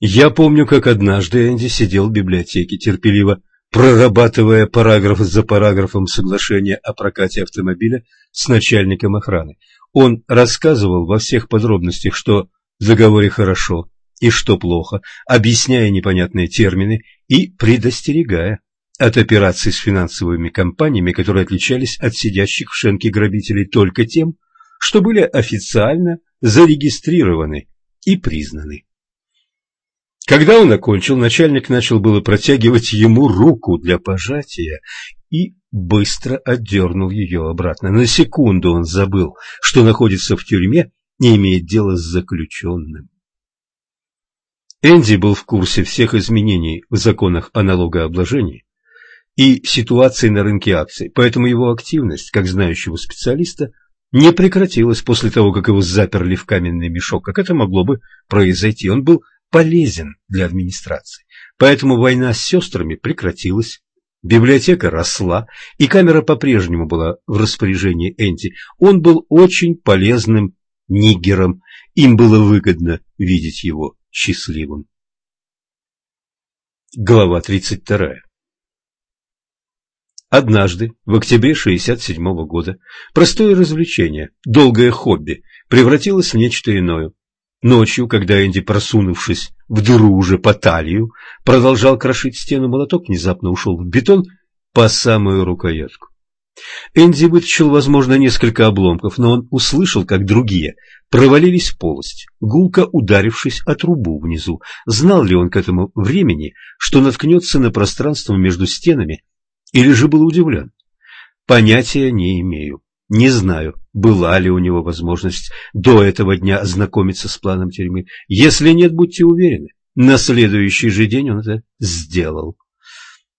Я помню, как однажды Энди сидел в библиотеке, терпеливо прорабатывая параграф за параграфом соглашения о прокате автомобиля с начальником охраны. Он рассказывал во всех подробностях, что в договоре хорошо и что плохо, объясняя непонятные термины и предостерегая от операций с финансовыми компаниями, которые отличались от сидящих в шенке грабителей только тем, что были официально зарегистрированы и признаны. Когда он окончил, начальник начал было протягивать ему руку для пожатия и быстро отдернул ее обратно. На секунду он забыл, что находится в тюрьме и имеет дело с заключенным. Энди был в курсе всех изменений в законах о налогообложении и ситуации на рынке акций, поэтому его активность, как знающего специалиста, не прекратилась после того, как его заперли в каменный мешок, как это могло бы произойти. Он был полезен для администрации. Поэтому война с сестрами прекратилась, библиотека росла, и камера по-прежнему была в распоряжении Энди. Он был очень полезным нигером, им было выгодно видеть его счастливым. Глава 32 Однажды, в октябре 67 -го года, простое развлечение, долгое хобби, превратилось в нечто иное. Ночью, когда Энди, просунувшись в дыру уже по талию, продолжал крошить стену, молоток внезапно ушел в бетон по самую рукоятку. Энди вытащил, возможно, несколько обломков, но он услышал, как другие провалились в полость, гулко ударившись о трубу внизу. Знал ли он к этому времени, что наткнется на пространство между стенами, или же был удивлен? Понятия не имею. Не знаю, была ли у него возможность до этого дня ознакомиться с планом тюрьмы. Если нет, будьте уверены, на следующий же день он это сделал.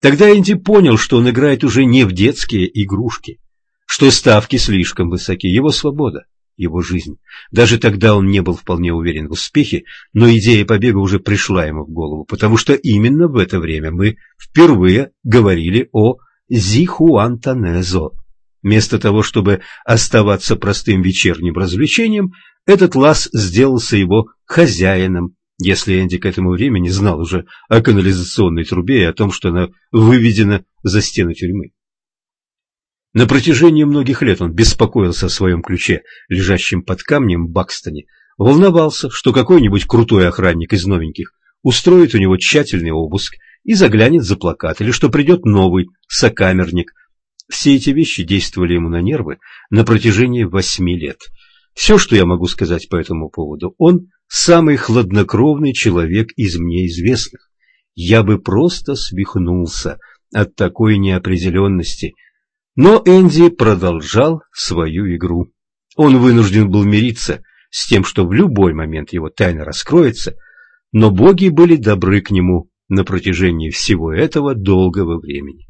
Тогда Энди понял, что он играет уже не в детские игрушки, что ставки слишком высоки, его свобода, его жизнь. Даже тогда он не был вполне уверен в успехе, но идея побега уже пришла ему в голову, потому что именно в это время мы впервые говорили о Зихуантанезо. Вместо того, чтобы оставаться простым вечерним развлечением, этот лаз сделался его хозяином, если Энди к этому времени знал уже о канализационной трубе и о том, что она выведена за стены тюрьмы. На протяжении многих лет он беспокоился о своем ключе, лежащем под камнем в Бакстоне, волновался, что какой-нибудь крутой охранник из новеньких устроит у него тщательный обыск и заглянет за плакат, или что придет новый сокамерник, все эти вещи действовали ему на нервы на протяжении восьми лет. Все, что я могу сказать по этому поводу, он самый хладнокровный человек из мне известных. Я бы просто свихнулся от такой неопределенности. Но Энди продолжал свою игру. Он вынужден был мириться с тем, что в любой момент его тайна раскроется, но боги были добры к нему на протяжении всего этого долгого времени.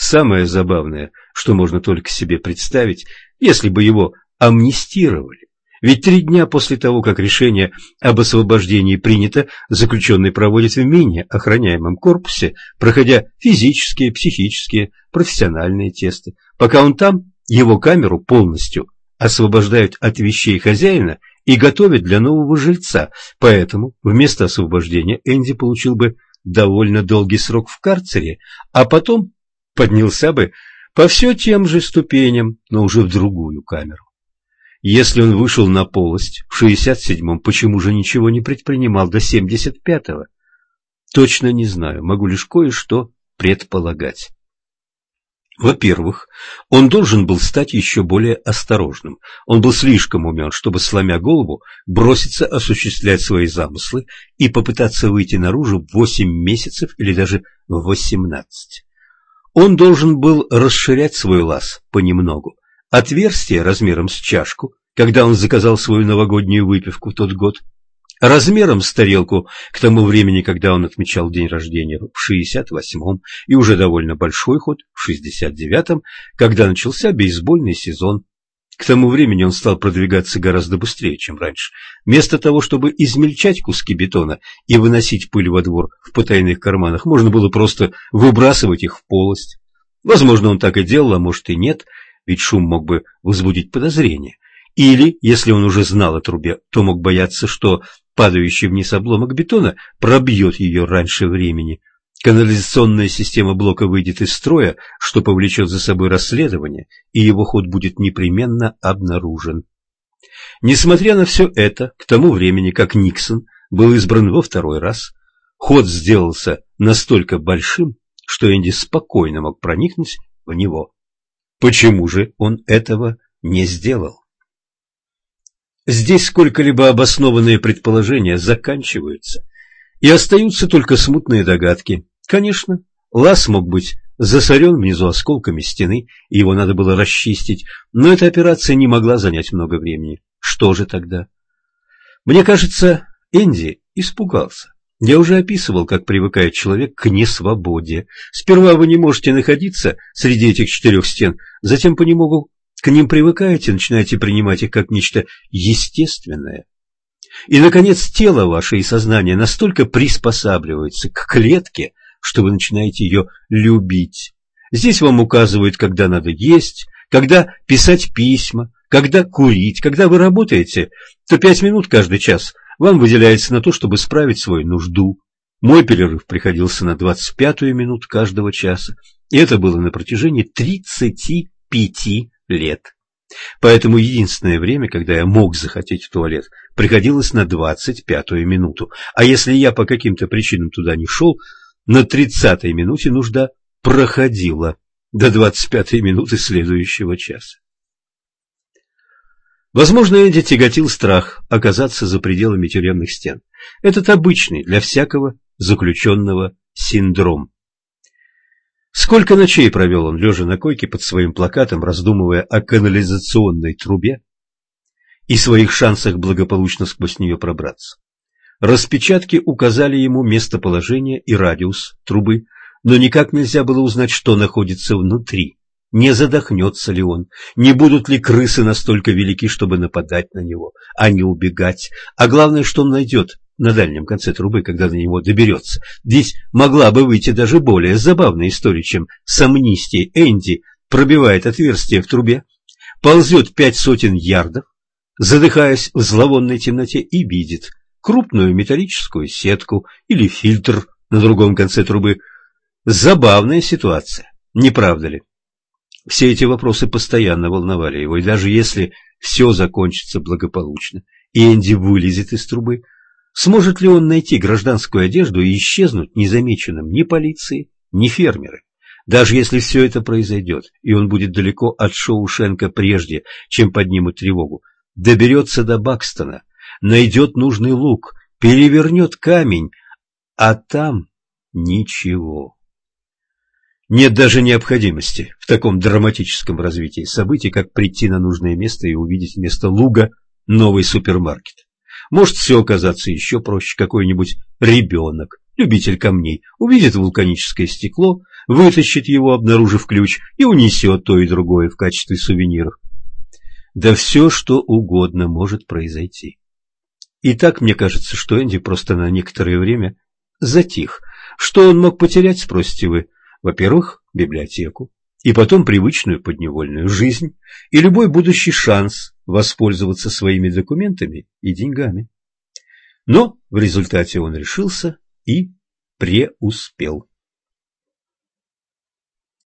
Самое забавное, что можно только себе представить, если бы его амнистировали. Ведь три дня после того, как решение об освобождении принято, заключенный проводит в менее охраняемом корпусе, проходя физические, психические, профессиональные тесты. Пока он там, его камеру полностью освобождают от вещей хозяина и готовят для нового жильца. Поэтому вместо освобождения Энди получил бы довольно долгий срок в карцере, а потом поднялся бы по все тем же ступеням, но уже в другую камеру. Если он вышел на полость в 67-м, почему же ничего не предпринимал до 75-го? Точно не знаю, могу лишь кое-что предполагать. Во-первых, он должен был стать еще более осторожным. Он был слишком умен, чтобы, сломя голову, броситься осуществлять свои замыслы и попытаться выйти наружу в 8 месяцев или даже в 18. Он должен был расширять свой лаз понемногу. Отверстие размером с чашку, когда он заказал свою новогоднюю выпивку в тот год, размером с тарелку к тому времени, когда он отмечал день рождения в 68-м, и уже довольно большой ход в 69-м, когда начался бейсбольный сезон к тому времени он стал продвигаться гораздо быстрее, чем раньше. Вместо того, чтобы измельчать куски бетона и выносить пыль во двор в потайных карманах, можно было просто выбрасывать их в полость. Возможно, он так и делал, а может и нет, ведь шум мог бы возбудить подозрение. Или, если он уже знал о трубе, то мог бояться, что падающий вниз обломок бетона пробьет ее раньше времени. Канализационная система блока выйдет из строя, что повлечет за собой расследование, и его ход будет непременно обнаружен. Несмотря на все это, к тому времени, как Никсон был избран во второй раз, ход сделался настолько большим, что Энди спокойно мог проникнуть в него. Почему же он этого не сделал? Здесь сколько-либо обоснованные предположения заканчиваются, и остаются только смутные догадки. Конечно, лаз мог быть засорен внизу осколками стены, и его надо было расчистить, но эта операция не могла занять много времени. Что же тогда? Мне кажется, Энди испугался. Я уже описывал, как привыкает человек к несвободе. Сперва вы не можете находиться среди этих четырех стен, затем понемногу к ним привыкаете, начинаете принимать их как нечто естественное. И, наконец, тело ваше и сознание настолько приспосабливаются к клетке, что вы начинаете ее любить. Здесь вам указывают, когда надо есть, когда писать письма, когда курить. Когда вы работаете, то пять минут каждый час вам выделяется на то, чтобы справить свою нужду. Мой перерыв приходился на двадцать пятую минуту каждого часа, и это было на протяжении тридцати пяти лет. Поэтому единственное время, когда я мог захотеть в туалет, приходилось на двадцать пятую минуту. А если я по каким-то причинам туда не шел, на тридцатой минуте нужда проходила до двадцать пятой минуты следующего часа. Возможно, Энди тяготил страх оказаться за пределами тюремных стен. Этот обычный для всякого заключенного синдром. Сколько ночей провел он, лежа на койке под своим плакатом, раздумывая о канализационной трубе и своих шансах благополучно сквозь нее пробраться. Распечатки указали ему местоположение и радиус трубы, но никак нельзя было узнать, что находится внутри. Не задохнется ли он, не будут ли крысы настолько велики, чтобы нападать на него, а не убегать, а главное, что он найдет на дальнем конце трубы, когда до него доберется. Здесь могла бы выйти даже более забавная история, чем с амнистией Энди пробивает отверстие в трубе, ползет пять сотен ярдов, задыхаясь в зловонной темноте и видит крупную металлическую сетку или фильтр на другом конце трубы. Забавная ситуация, не правда ли? Все эти вопросы постоянно волновали его, и даже если все закончится благополучно, и Энди вылезет из трубы, Сможет ли он найти гражданскую одежду и исчезнуть незамеченным ни полиции, ни фермеры? Даже если все это произойдет, и он будет далеко от Шоушенка прежде, чем поднимут тревогу, доберется до Бакстона, найдет нужный лук, перевернет камень, а там ничего. Нет даже необходимости в таком драматическом развитии событий, как прийти на нужное место и увидеть вместо луга новый супермаркет. Может все оказаться еще проще. Какой-нибудь ребенок, любитель камней, увидит вулканическое стекло, вытащит его, обнаружив ключ, и унесет то и другое в качестве сувениров. Да все, что угодно может произойти. И так мне кажется, что Энди просто на некоторое время затих. Что он мог потерять, спросите вы? Во-первых, библиотеку и потом привычную подневольную жизнь и любой будущий шанс воспользоваться своими документами и деньгами. Но в результате он решился и преуспел.